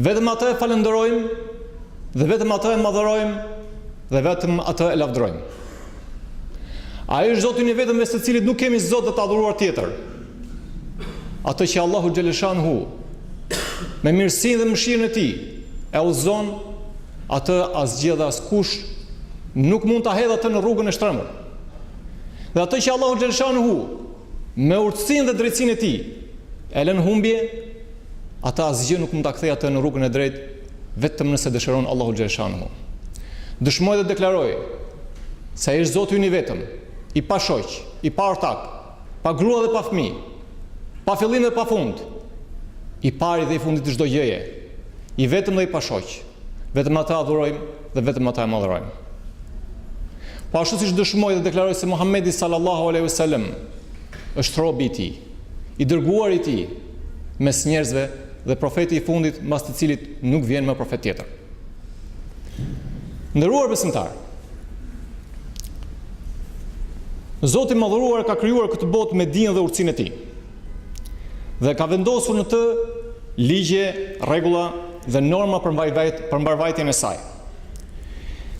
Vetëm atë e falënderojmë dhe vetëm atë e madhërojmë dhe vetëm atë e lavdrojmë. Ai është Zoti i vetëm veç të cilit nuk kemi Zot dhe të adhuruar tjetër. Atë që Allahu xheleshanuhu, me mirësinë dhe mëshirën e tij, e udhëzon, atë asgjë dhe askush nuk mund ta hedhë atë në rrugën e shtrembër. Dhe atë që Allahu xheleshanuhu, Me urtësinë dhe drejtësinë e Tij, e lë në humbje, atë asgjë nuk mund ta kthejë atë në rrugën e drejtë, vetëm nëse dëshiron Allahu xheleshanuhu. Dëshmoj dhe deklaroj se Ai është Zoti ynë i vetëm, i pashoq, i paortak, pa grua dhe pa fëmijë, pa fillim dhe pa fund, i pari dhe i fundit i çdo gjëje, i vetëm dhe i pashoq. Vetëm Atë adhurojmë. dhe vetëm atë e madhërojmë. Po ashtu siç dëshmoj dhe deklaroj se Muhamedi sallallahu alaihi wasallam është robi i tij, i dërguari i tij mes njerëzve dhe profeti i fundit mbas të cilit nuk vjen më profet tjetër. Nderuar besimtarë. Zoti i madhëruar ka krijuar këtë botë me dijen dhe urtësinë e tij. dhe ka vendosur në të ligje, rregulla dhe norma për për mbarëvajtjen e saj.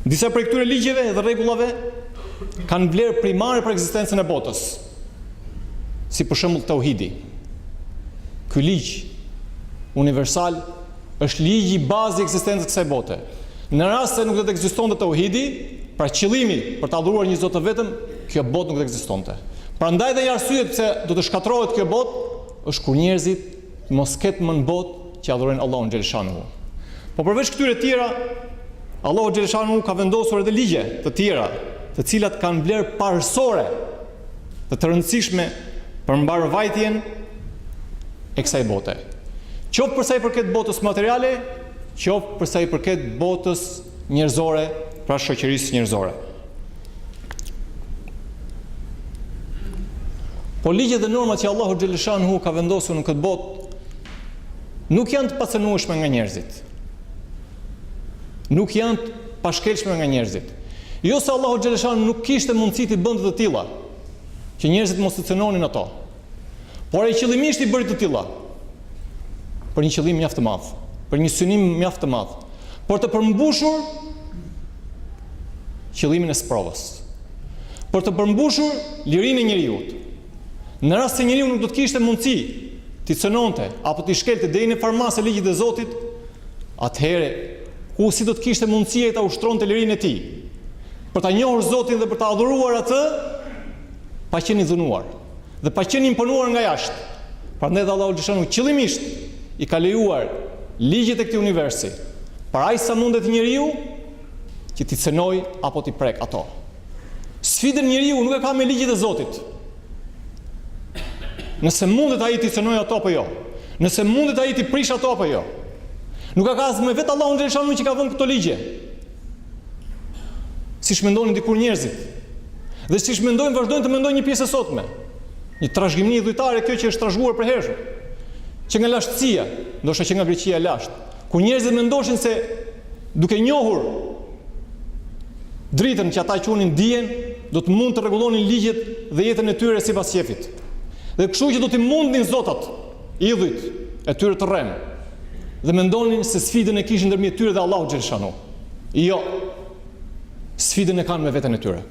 Disa prej këtyre ligjeve dhe rregullave kanë vlerë primare për ekzistencën e botës, si për shembull Tauhidi, ky ligj universal është ligji bazë i ekzistencës së kësaj bote. Në rast se nuk do të ekzistonte tauhidi, pra qëllimi për të adhuruar një Zot të vetëm, kjo botë nuk do të ekzistonte. Prandaj dhe një arsyet pse do të shkatërrohet kjo botë është kur njerëzit mos ketë më në botë që adhurojnë Allahun xhelshanuhu. Po përveç këtyre tjera, Allahu xhelshanuhu ka vendosur edhe ligje të tjera, të cilat kanë vlerë parësore. dhe të rëndësishme për mbarëvajtjen e kësaj bote. Qoftë për sa i përket botës materiale, qoftë për sa i përket botës njerëzore, pra shoqërisë njerëzore. Po ligjet dhe normat që Allahu xheleshanuhu ka vendosur në këtë botë nuk janë të pacënueshme nga njerëzit. nuk janë të pashkelshme nga njerëzit. Jo se Allahu xheleshanu nuk kishte mundësi t'i bënte të tilla, që njerëzit mos t'i cënonin ato. Por ai qëllimisht i bëri të tilla, për një qëllim mjaft të madh, për një synim mjaft të madh, për të përmbushur qëllimin e sprovës, për të përmbushur lirinë e njeriut, Në rast se njeriu nuk do të kishte mundësi t'i cënonte apo t'i shkelte deri në njëfarë mase ligjet e Zotit, atëherë ku si do të kishte mundësi ai ta ushtronte lirinë e tij për ta njohur Zotin dhe për ta adhuruar atë pa qenë i dhunuar dhe pa qenë i imponuar nga jashtë. Prandaj dhe Allahu xheleshanuhu qëllimisht i ka lejuar ligjet e këtij universi, për aq sa mundet njeriu që t'i cënojë apo t'i prekë ato. Sfidën njeriu nuk e ka me ligjet e Zotit. Nëse mundet ai t'i cënojë ato apo jo. Nëse mundet ai t'i prishë ato apo jo. Nuk e ka as me vetë Allahun xheleshanuhu që ka vënë këto ligje. Siç mendonin dikur njerëzit. Dhe siç mendojnë vazhdojnë të mendojnë një pjesë e sotme. Një trashëgimi idhujtare kjo që është trashëguar përherë. Që nga lashtësia, ndoshta që nga Greqia e lashtë. Kur njerëzit mendoshin se duke njohur dritën që ata quanin dijen, do të mund të rregullonin ligjet dhe jetën e tyre sipas qejfit. Dhe kështu që do t'i mundnin zotat, idhujt e tyre të rremë. Dhe mendonin se sfidën e kishin ndërmjet tyre dhe Allahut xheleshanuhu. Jo. Sfidën e kanë me veten e tyre.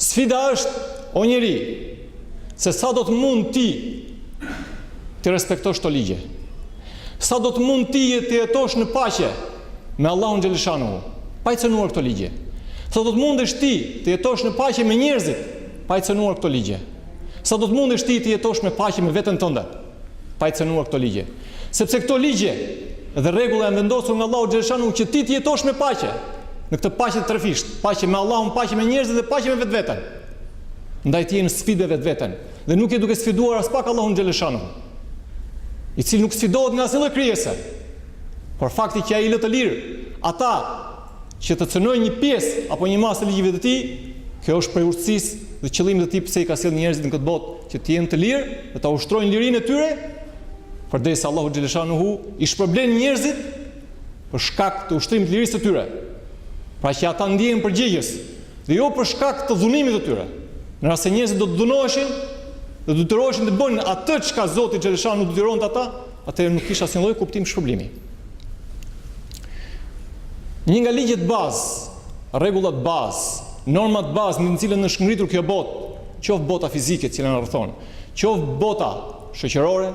Sfida është o njeri, se sa do të mund ti t'i respektosh këto ligje. Sa do të mund ti të jetosh në paqe me Allahun xheleshanuhu, pa i cënuar këto ligje. Sa do të mundesh ti të jetosh në paqe me njerëzit, pa i cënuar këto ligje. Sa do të mundesh ti të jetosh me paqe me veten tënde. pa i cenuar këto ligje. Sepse këto ligje dhe rregulla janë vendosur nga Allahu xheleshanuhu që ti të jetosh me paqe. Në këtë paqe të trefishtë, paqe me Allahun, paqe me njerëzit dhe paqe me vetveten. Ndaj ti je në sfidë me vetveten dhe nuk je duke sfiduar aspak Allahun xheleshanuhu. I cili nuk sfidohet nga asnjë lloj krijese. Por fakti që ai i lë të lirë ata që të cënojnë një pjesë apo një masë të ligjeve të tij, kjo është prej urtësisë dhe qëllimit të tij pse i ka sjellë njerëzit në këtë botë, që të jenë të lirë dhe ta ushtrojnë lirinë e tyre, përderisa Allahu xheleshanuhu i shpërblen njerëzit për shkak të ushtrimit të lirisë së tyre, pra që ata ndihen përgjegjës dhe jo për shkak të dhunimit të tyre. Në rast se njerëzit do të dhunoheshin dhe të detyroheshin të bënin atë çka Zoti xheleshanuhu i detyronte ata, Atëherë nuk kishte asnjë lloj kuptim shpërblimi. Një nga ligjet bazë, rregullat bazë, normat bazë në të cilën është ngritur kjo botë, qoftë bota fizike e cila na rrethon, qoftë bota shoqërore,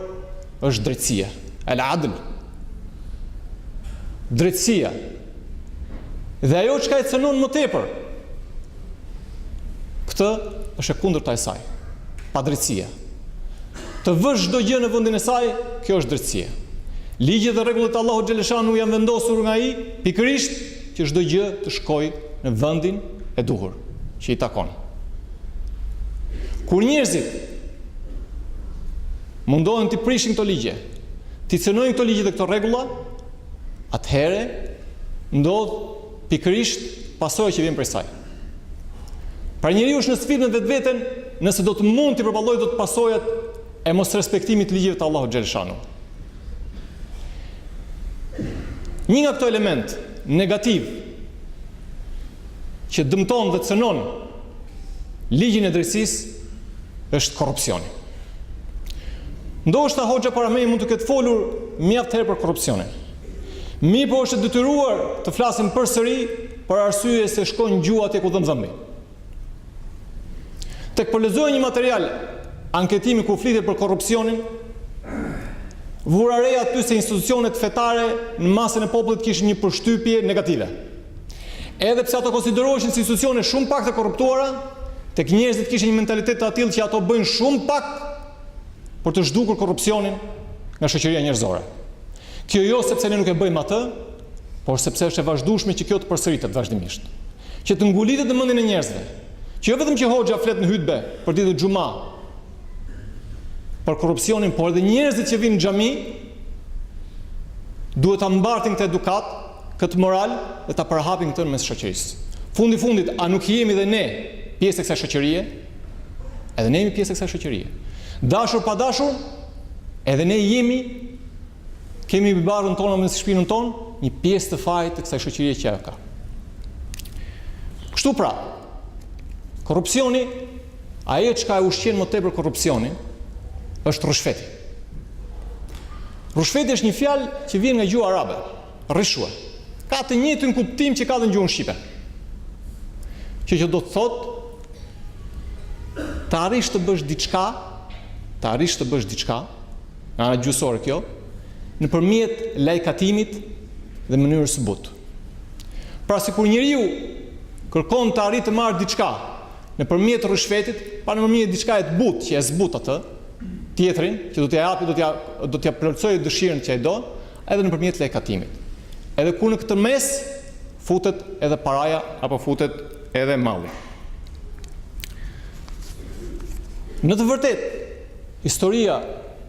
është drejtësia, al-adl. Drejtësia. Dhe ajo çka e cënon më tepër, këtë është e kundërta e saj, padrejtësia. Të vësh çdo gjë në vendin e saj, kjo është drejtësia. Ligjet dhe rregullat e Allahut xheleshanuhu janë vendosur nga Ai pikërisht që çdo gjë të shkojë në vendin e duhur që i takon. Kur njerëzit mundohen t'i prishin këto ligje, t'i cënojnë këto ligje dhe këto rregulla, atëherë ndodh pikërisht pasoja që vjen prej saj. Pra njeriu është në sfidë me vetveten nëse do të mund t'i përballojë do të pasojat e mosrespektimit të ligjeve të Allahut xhelshanuhu. Një nga këto elementë negativë që dëmton dhe cënon ligjin e drejtësisë është korrupsioni. Ndoshta hoxha para meje mund të ketë folur mjaft herë për korrupsionin. Mirëpo është e detyruar të flasim përsëri për arsye se shkon gjuha atje ku dhemb dhëmbi. Tek po lexoja një material anketimi ku flitet për korrupsionin, vura re aty se institucionet fetare në masën e popullit kishin një përshtypje negative. Edhe pse ato konsideroheshin si institucione shumë pak të korruptuara, tek njerëzit kishin një mentalitet të atillë që ato bëjnë shumë pak për të zhdukur korrupsionin nga shoqëria njerëzore. Kjo jo sepse ne nuk e bëjmë atë, por sepse është e vazhdushme që kjo të përsëritet vazhdimisht. Që të ngulitet në mendjen e njerëzve, që jo vetëm që hoxha flet në hutbe për ditën e xhuma, për korrupsionin, por edhe njerëzit që vijnë në xhami duhet ta mbartin këtë edukatë, këtë moral dhe ta përhapin këtë mes shoqërisë. Fundi i fundit, a nuk jemi dhe ne pjesë e kësaj shoqërie? Edhe ne jemi pjesë e kësaj shoqërie. Dashur pa dashur, edhe ne jemi kemi mbi barrën tonë apo mbi shpinën tonë një pjesë të fajit të kësaj shoqërie që ajo ka. Kështu pra, korrupsioni, ajo çka e ushqen më tepër korrupsionin, është ryshfeti. Ryshfeti është një fjalë që vjen nga gjuha arabe. Rishue. Ka të njëjtin kuptim që ka dhe në gjuhën shqipe. Që, që do të thotë të arrish të bësh diçka, të arrish të bësh diçka, nga ana gjuhësore kjo, nëpërmjet lajkatimit dhe mënyrës së butë. Pra sikur njeriu kërkon të arrijë të marrë diçka nëpërmjet ryshfetit, pra nëpërmjet diçkaje të butë që e zbut atë, tjetrin, që do t'ia japë, do t'ia, do t'ia plotësojë dëshirën që e do, edhe nëpërmjet lajkatimit, edhe kur në këtë mes futet edhe paraja apo futet edhe malli. Në të vërtetë, historia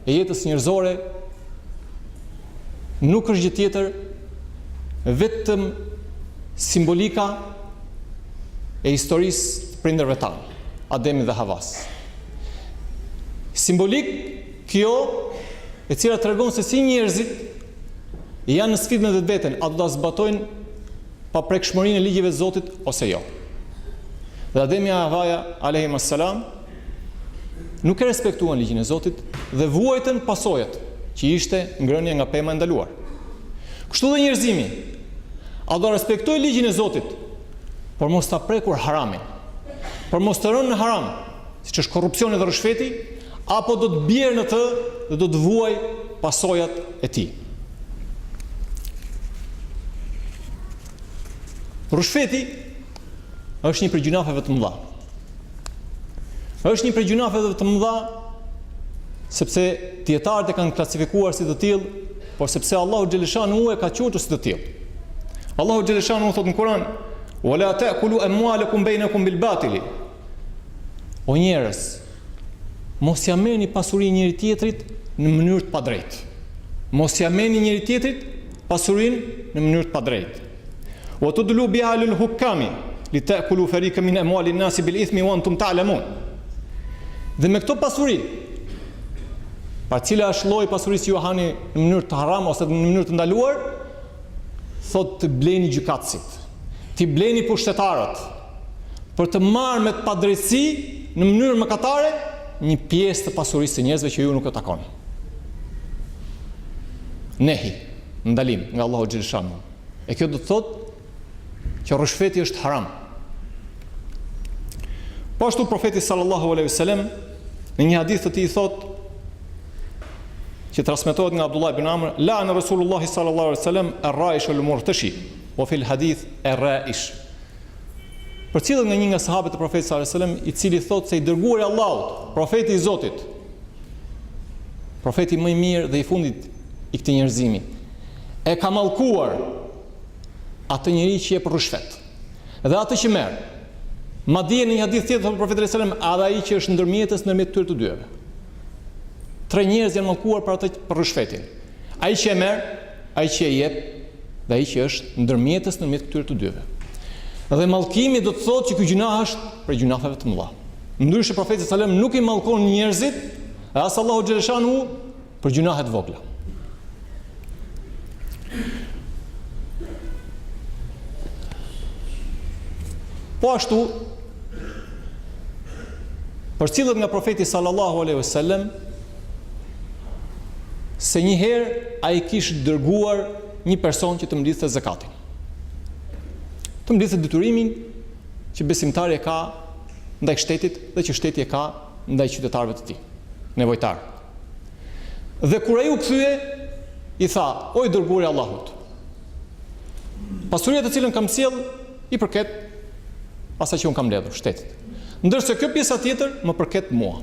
e jetës njerëzore nuk është gjë tjetër vetëm simbolika e historisë të prindërve tanë, Ademit dhe Havasë. Simbolikë Kjo, e cila tregon se si njerëzit janë në sfidë me vetveten, a do ta zbatojnë paprekshmërinë e ligjeve të Zotit ose jo. Dhe Ademi e Havaja, alejhim as-salam, nuk e respektuan ligjin e Zotit dhe vuajtën pasojat, që ishte ngrënia nga pema e ndaluar. Kështu dhe njerëzimi, a do ta respektojë ligjin e Zotit, por mos ta prekur haramin, por mos të rënë në haram, siç është korrupsioni dhe ryshfeti, apo do të bjerë në të dhe do të vuajë pasojat e tij. Ryshfeti është një prej gjynaheve të mëdha. Është një prej gjynaheve të mëdha sepse dijetarët e kanë klasifikuar si të tillë, por sepse Allahu xhelshanuhu e ka quajtur si të tillë. Allahu xhelshanuhu thotë në Kur'an: "Wa la ta'kulu amwalakum bainakum bil batili." O njerëz, mos ia merrni pasurinë njëri-tjetrit në mënyrë të padrejtë. Mos ia merrni njëri-tjetrit pasurinë në mënyrë të padrejtë. Wa tudlu biha ilal hukkami li ta'kulu fariqan min amwali an-nasi bil ithmi wa antum ta'lamun. Dhe me këto pasuri, pra cila është lloji i pasurisë që ju hani në mënyrë të haram ose në mënyrë të ndaluar, thotë të bleni gjykatësit, t'i bleni pushtetarët, për të marrë me padrejtësi në mënyrë mëkatare një pjesë të pasurisë së njerëzve që ju nuk ju takon. Nehi, ndalim nga Allahu xhelshanuhu. E kjo do të thotë që ryshfeti është haram. Po ashtu profeti sallallahu alejhi ve sellem në një hadith të tij thotë që transmetohet nga Abdullah ibn Amr, la'ana Rasulullahi sallallahu alejhi ve sellem ar-rashi wal-murtashi, wa fil hadith ar-raish. Përcillet nga një nga sahabët e Profetit sallallahu alajhi wasallam, i cili thotë se i dërguari i Allahut, profeti i Zotit, profeti më i mirë dhe i fundit i këtij njerëzimi, e ka mallkuar atë njeri që jep ryshfet. Dhe atë që merr. Madje në një hadith tjetër thotë profeti sallallahu alajhi wasallam, edhe ai që është ndërmjetës ndërmjet këtyre të dyve. Tre njerëz janë mallkuar për atë për ryshfetin. Ai që e merr ai që e jep dhe ai që është ndërmjetës ndërmjet këtyre të dyve. Dhe mallkimi do të thotë që ky gjynah është prej gjynaheve të mëdha. Ndryshe profeti sallallahu alajhi wasallam nuk i mallkon njerëzit e as Allahu xhaleshanu për gjynahe të vogla. Po ashtu, përcillet nga profeti sallallahu aleyhi sallam, se një herë ai kishte dërguar një person që të mblidhte zekatin. Të mblidhte detyrimin që besimtari e ka ndaj shtetit dhe që shteti e ka ndaj qytetarëve të tij, nevojtarë. Dhe kur ai u kthye, i tha: "O i dërguari i Allahut, pasuria të cilën kam sjell i përket asaj që un kam mbledhur shtetit. Ndërsa kjo pjesa tjetër më përket mua."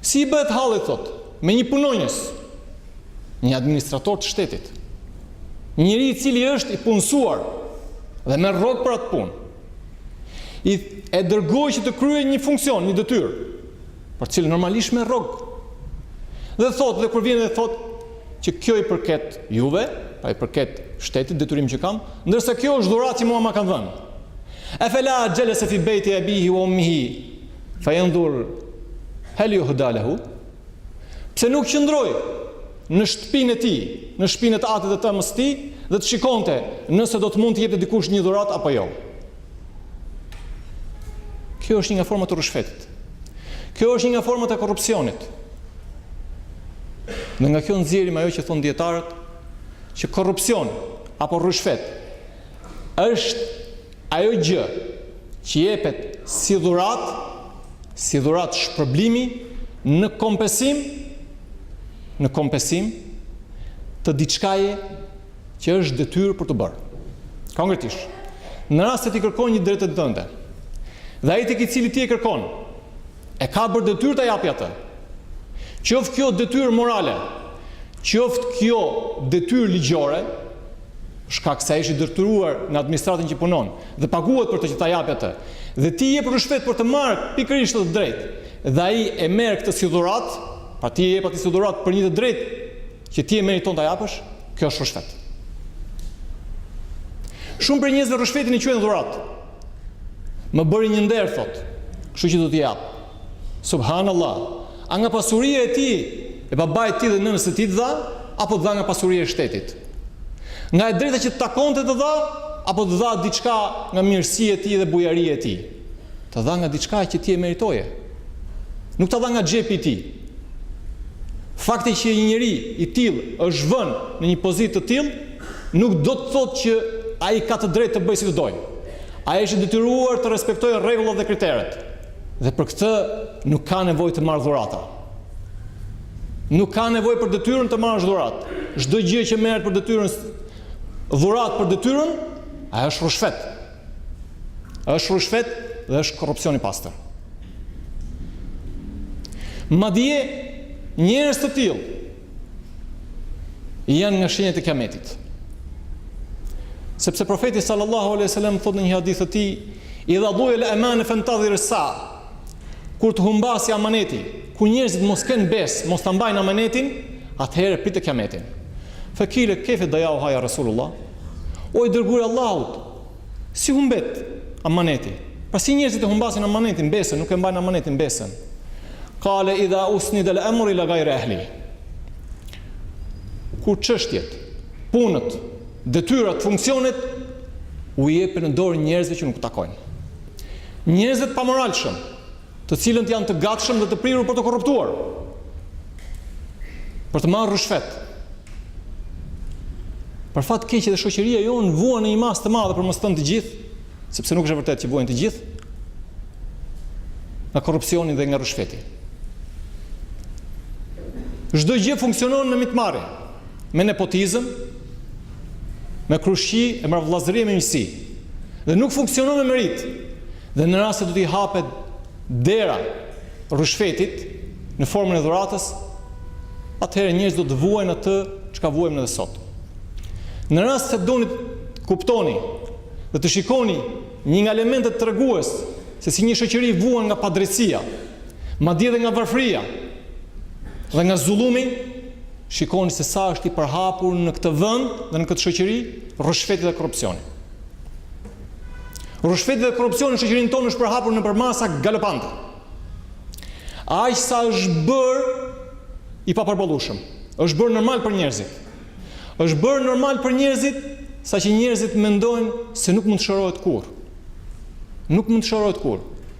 Si i bëhet halli, thotë, me një punonjës, një administrator të shtetit, një njeri i cili është i punësuar dhe merr rrogë për atë punë, e dërgoj që të kryejë një funksion, një detyrë, për të cilën normalisht merr rrogë. Dhe thotë, dhe kur vjen dhe thotë, që kjo ju përket juve, pra i përket shtetit, detyrim që kam, ndërsa kjo është dhuratë që mua ma kanë dhënë. E fela xhelese fi bejti ebihi ue umihi, Fe jendhur hel juhda lehu? Pse nuk qëndroi në shtëpinë e tij, në shtëpinë e të atit dhe të ëmës së tij dhe të shikonte nëse do të mund t'i jepte dikush një dhuratë apo jo? Kjo është një nga format e ryshfetit. Kjo është një nga format e korrupsionit. Dhe nga kjo nxjerrim ajo që thonë dijetarët që korrupsion apo ryshfet është Ajo gjë që jepet si dhuratë, si dhuratë shpërblimi në kompensim, në kompensim të diçkaje që është detyrë për t'u bërë. Konkretisht, në rast se ti kërkon një të drejtë tënde dhe ai tek i cili ti e kërkon, E ka për detyrë ta japë atë. Qoftë kjo detyrë morale, qoftë kjo detyrë ligjore, për shkak se ai është i detyruar nga administrata që punon dhe paguhet për të që ta japë atë. Dhe ti jep ryshfet për të marrë pikërisht atë të drejtë. Dhe ai e merr këtë si dhuratë, pra ti e jep atij si dhuratë për një të drejtë Që ti e meriton ta japësh, kjo është ryshfet. Shumë prej njerëzve ryshfetin e quajnë dhuratë. Më bëri një nder, thotë, kështu që do t'i jap. Subhanallah. A nga pasuria e tij, e babait të tij dhe nënës së tij të dha, apo të dha nga pasuria e shtetit? Nga e drejta që të takonte të dha, apo të dha diçka nga mirësia e tij dhe bujaria e tij? Ta dha nga diçka që ti e meritoje. Nuk ta dha nga xhepi i tij. Fakti që një njeri i tillë është vënë në një pozitë të tillë, nuk do të thotë që ai ka të drejtë të bëjë si të dojë. Ai është i detyruar të respektojë rregullat dhe kriteret. Dhe për këtë nuk ka nevojë të marrë dhurata. Nuk ka nevojë për detyrën të marrësh dhuratë. Çdo gjë që merret për detyrën dhuratë për detyrën, ajo është ryshfet. Është ryshfet dhe është korrupsion i pastër. Madje njerëz të tillë janë nga shenjat e kiametit. Sepse profeti sallallahu alejhi ue sellem thotë në një hadith të tij, "Idha dujiat el-emane fentadhir es-sa." Kur të humbasi amaneti, kur njerëzit mos kenë besë, mos ta mbajnë amanetin, atëherë prite kiametin. Fekile kejfe dajauha ja Resulullah, O i dërguari i Allahut, si humbet amaneti? Pra si njerëzit e humbasin amanetin, besën, nuk e mbajnë amanetin, besën. Kale idha usnid el emru ila gajri ehli. Kur çështjet, punët, detyrat, funksionet, u jepen në dorë njerëzve që nuk takojnë. Njerëzve të pamoralshëm, të cilët janë të gatshëm dhe të prirur për të korruptuar, për të marrë ryshfet. Për fat të keq edhe shoqëria jonë vuan në një masë të madhe për mos thënë të gjithë, sepse nuk është e vërtetë që vuajnë të gjithë nga korrupsioni dhe nga ryshfeti. Çdo gjë funksionon në mitmarrje. me nepotizëm, me krushqi e me vëllazëri e me miqësi. Dhe nuk funksionon me meritë. Dhe në rast se do t'i hapet dera ryshfetit në formën e dhuratës, atëherë njerëzit do të vuajnë atë çka vuajmë edhe sot. Në rast se doni të kuptoni dhe të shikoni një nga elementët tregues se si një shoqëri vuan nga padrejtësia, madje edhe nga varfëria dhe nga zullumi, Shikoni se sa është i përhapur në këtë vend dhe në këtë shoqëri, ryshfeti dhe korrupsioni. Ryshfeti dhe korrupsioni në shoqërinë tonë është përhapur në përmasa galopante. Aq sa është bërë i papërballueshëm. është bërë normal për njerëzit. është bërë normal për njerëzit saqë njerëzit mendojnë se nuk mund të shërohet kurrë. Nuk mund të shërohet kurrë.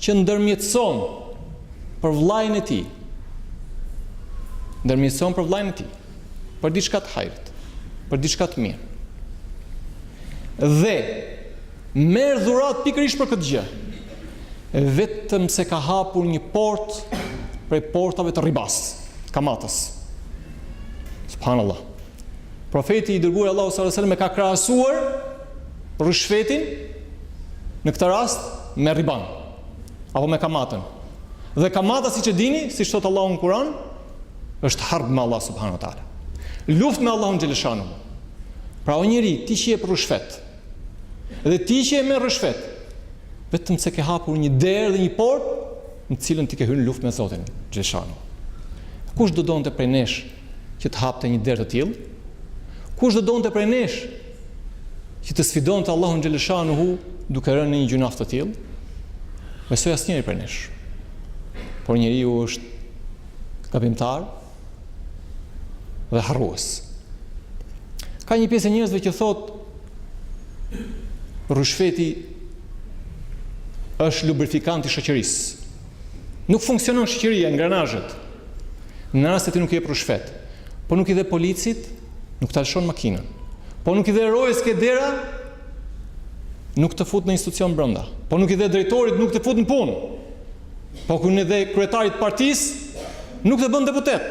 që ndërmjetëson për vëllain e tij, ndërmjetëson për vëllain e tij, për diçka të hajrit, për diçka të mirë. Dhe merr dhuratë pikërisht për këtë gjë. Vetëm se ka hapur një portë prej portave të ribasë, kamatës. Subhanallah. Profeti i dërguari i Allahut sallallahu alaihi wasallam e ka krahasuar ryshfetin, në këtë rast me riban, apo me kamatën. Dhe kamata siç e dini, siç thotë Allahu në Kur'an, është harb me Allah subhanahu wa taala. Luftë me Allahun xheleshanu. Pra o njeri, ti që jep ryshfet, dhe ti që e merr ryshfet, vetëm se ke hapur një derë dhe një portë në të cilën ti ke hyrë në luftë me Zotin xheleshanu. Kush do donte prej nesh që të hapte një derë të tillë. Kush do donte prej nesh që të sfidonte Allahun xheleshanuhu duke rënë në një gjynah të tillë? Besoj asnjëri prej nesh. Por njeriu është gabimtar dhe harrues. Ka një pjesë e njerëzve që thotë ryshfeti është lubrifikant i shoqërisë. Nuk funksionon shoqëria, ingranazhet. Në rast se ti nuk jep ryshfet, po nuk i dhe policit, nuk ta lëshon makinën. Po nuk i dhe rojes ke dera, nuk të fut në institucion brenda. Po nuk i dhe drejtorit, nuk të fut në punë. Po nuk i dhe kryetarit të partisë, nuk të bën deputet.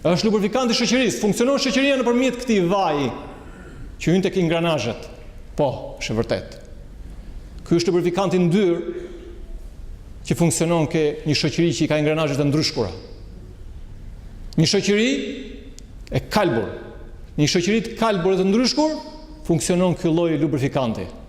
Është lubrifikant i shoqërisë, funksionon shoqëria nëpërmjet këtij vaji që hyn tek ingranazhet. Po, është e vërtetë. Ky është lubrifikant i ndyrë që funksionon ke një shoqëri që i ka ingranazhet e ndryshkura. Një shoqëri e kalbur, një shoqëri të kalbur e të ndryshkur funksionon ky lloj lubrifikanti.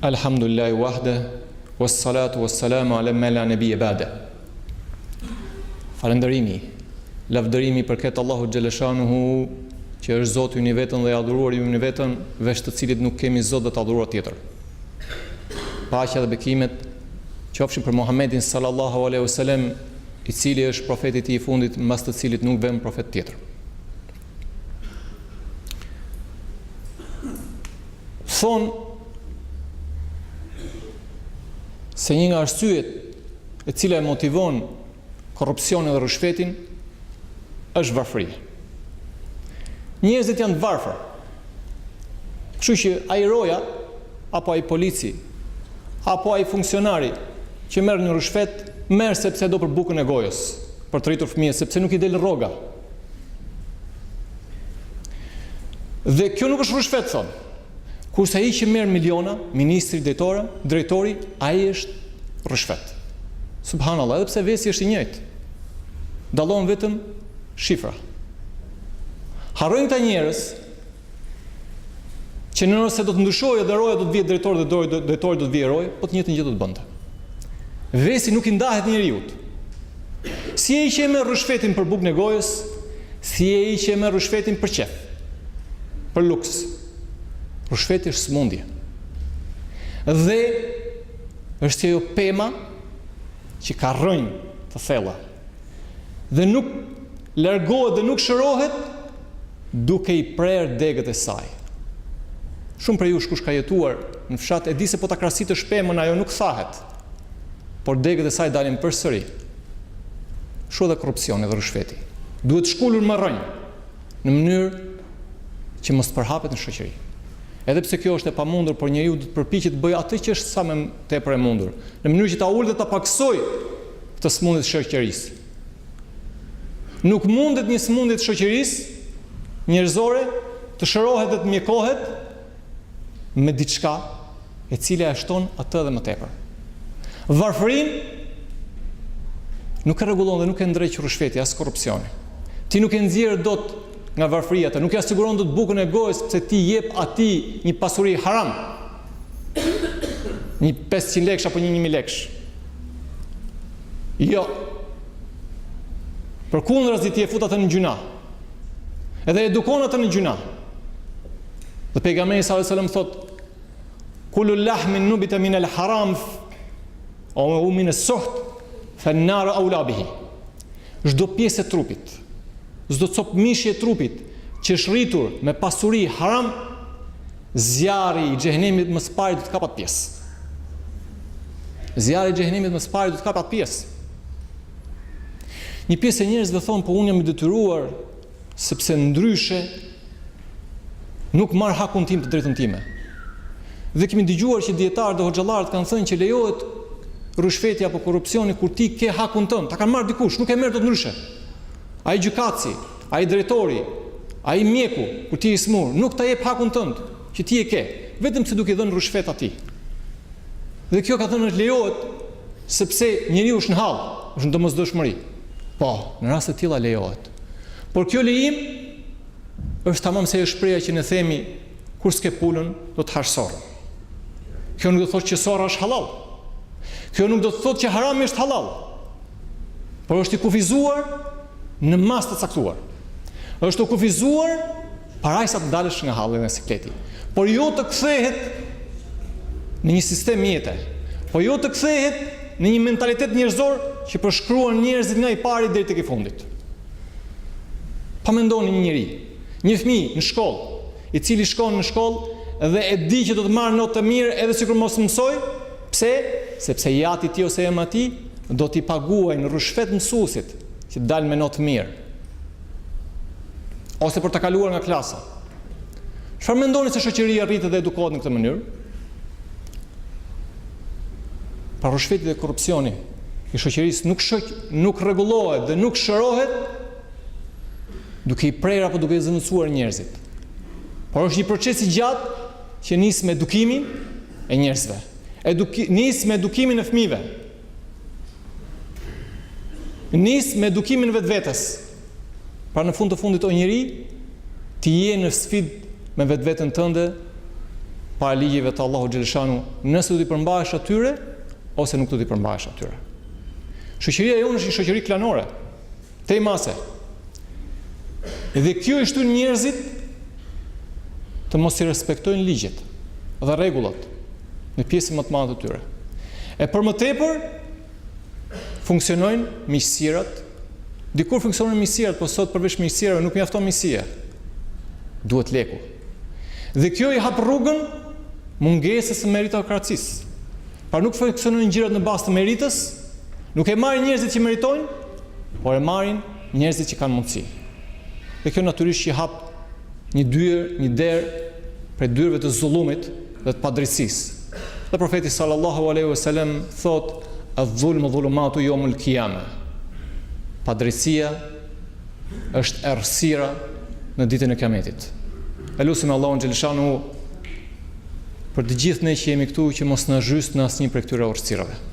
Alhamdulillahi wahde was salatu was salamu ala man la nabiyya ba'da. Falënderimi, lavdërimi i përket Allahut xheleshanuhu që është Zoti ynë i vetëm dhe i adhuruari ynë i vetëm, veç të cilit nuk kemi Zot dhe të adhuruar tjetër. Paqja dhe bekimet qofshin për Muhammedin sallallahu alaihi wasallam, i cili është profeti i tij i fundit, mbas të cilit nuk vjen profet tjetër. Thonë se një nga arsyet e cila e motivon korrupsionin dhe ryshfetin është varfëria. Njerëzit janë të varfër. Kështu që ai roja apo ai polici apo ai funksionari që merr një ryshfet merr sepse e do për bukën e gojës, për të rritur fëmijët sepse nuk i del rroga. Dhe kjo nuk është ryshfet thonë. Kurse ai që merr miliona, ministri, drejtorja, drejtori, ai është rryshfet. Subhanallah, edhe pse vesi është i njëjtë. Dallon vetëm shifra. Harrojnë këta njerëz që nesër nëse do të ndryshojë edhe roja do të vihet drejtor dhe drejtori do të vihet roje, po të njëjtën gjë do të bënte. Vesi nuk i ndahet njeriut. Si ai që e merr rryshfetin për bukën e gojës, si ai që e merr rryshfetin për qejf, për luks. Rryshfeti është smundje. Dhe është ajo pema që ka rrënjë të thella. Dhe nuk largohet dhe nuk shërohet duke i prerë degët e saj. Shumë prej jush kush ka jetuar në fshat e di se po ta krasitësh pemën ajo nuk thahet. por degët e saj dalin përsëri. Kështu edhe korrupsioni dhe rryshfeti. Duhet shkulur me rrënjë në mënyrë që mos të përhapet në shoqëri. Edhe pse kjo është e pamundur, por njeriu duhet të përpiqet të bëjë atë që është sa më tepër e mundur, në mënyrë që ta ulë dhe ta pakësojë këtë sëmundje të shoqërisë. Nuk mundet një sëmundje e shoqërisë njerëzore të shërohet dhe të mjekohet me diçka e cila e shton atë edhe më tepër. Varfërinë nuk e rregullon dhe nuk e ndreq rryshfeti as korrupsioni. Ti nuk e nxjerr dot nga varfëria atë, nuk ia siguron dot bukën e gojës pse ti jep atij një pasuri haram. Një 500 lekësh apo një 1000 lekësh. Jo. Përkundrazi ti e fut atë në gjynah. Edhe e edukon atë në gjynah. Dhe pejgamberi sallallahu alajhi wasallam thotë: "Kullu lahmin nubita min al-haram o u min as-suht fa an-nar awla bihi." Çdo pjesë e trupit, çdo copë mishi e trupit që është rritur me pasuri haram, zjarri i xhehenemit më së pari do të kapë atë pjesë. Zjarri i xhehenemit më së pari do të kapë atë pjesë. Një pjesë e njerëzve thonë, po unë jam i detyruar sepse ndryshe nuk marr hakun tim, të drejtën time. Dhe kemi dëgjuar që dijetarët dhe hoxhallarët kanë thënë që lejohet rryshfeti apo korrupsioni kur ti ke hakun tënd, ta kanë marr dikush, nuk e merr dot ndryshe. Ai gjykatësi, ai drejtori, ai mjeku, kur ti je i smurë, nuk ta jep hakun tënd që ti e ke, vetëm se duke i dhënë rryshfet atij. Dhe kjo ka thënë lejohet Sepse njeriu është në hall, është në domosdoshmëri. Po, në raste të tilla lejohet. Por ky lejim është tamam si ajo shprehja që ne themi kur s'ke pulën, do të hash sorrën. Kjo nuk do të thotë që sorra është hallall. Kjo nuk do të thotë që harami është hallall. Por është i kufizuar në masë të caktuar. Është i kufizuar Për aq sa të dalësh nga halli me sikleti, por jo të kthehet në një sistem jete, por jo të kthehet në një mentalitet njerëzor që përshkruan njerëzit nga i pari deri tek i fundit. Pa mendoni një njeri, një fëmijë në shkollë, i cili shkon në shkollë dhe e di që do të marrë notë të mirë edhe sikur mos mësoj, pse? Sepse i ati tij ose ema tij do t'i paguajnë rryshfet mësuesit që të dalë me notë të mirë. ose për ta kaluar nga klasa. Çfarë mendoni se shoqëria rritet dhe edukohet në këtë mënyrë? Pra rryshfeti dhe korrupsioni i shoqërisë nuk shoq nuk rregullohet dhe nuk shërohet duke i prerë apo duke i zëvendësuar njerëzit. Por është një proces i gjatë që nis me edukimin e njerëzve. Eduki, nis me edukimin e fëmijëve. Nis me edukimin vetvetes. Pra në fund të fundit o njeri, ti je në sfidë me vetveten tënde para ligjeve të Allahut xhelshanu, nëse do t'i përmbahesh atyre, ose nuk do t'i përmbahesh atyre. Shoqëria jonë është një shoqëri klanore. Tejmase. Dhe kjo i shtyn njerëzit të mos i respektojnë ligjet dhe rregullat në pjesën më të madhe të tyre. E për më tepër funksionojnë miqësirat. Dikur funksiononin miqësirat, po sot përveç miqësirave nuk mjafton miqësia. Duhet leku. Dhe kjo i hap rrugën mungesës së meritokracisë. Pra nuk funksionojnë gjërat në bazë të meritës, nuk e marrin njerëzit që meritojnë, por e marrin njerëzit që kanë mundësi. Dhe kjo natyrisht që i hap një dyer, një derë prej dyerve të zullumit dhe të padrejtësisë. Dhe profeti sallallahu alaihi wasallam thotë: "Adh-dhulmu dhulumatu yawmul qiyama." Padrejtësia është errësira në ditën e Kiametit. E lusim Allahun xhelshanu për të gjithë ne që jemi këtu që mos na zhysë në asnjë prej këtyre errësirave.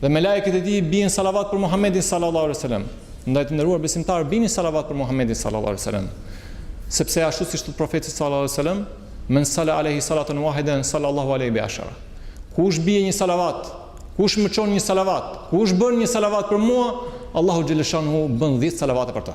Dhe melajket e tij bien salavat për Muhamedin sallallahu alejhi ve sellem. Ndaj të nderuar besimtarë bini salavat për Muhamedin sallallahu alejhi ve sellem. Sepse ashtu siç thotë profeti sallallahu alejhi ve sellem, men sala alejhi salatan wahiden sallallahu alejhi bi ashara. Kush bie një salavat, kush më çon një salavat, kush bën një salavat për mua, Allahu xheleshanuhu bën 10 salavate për të.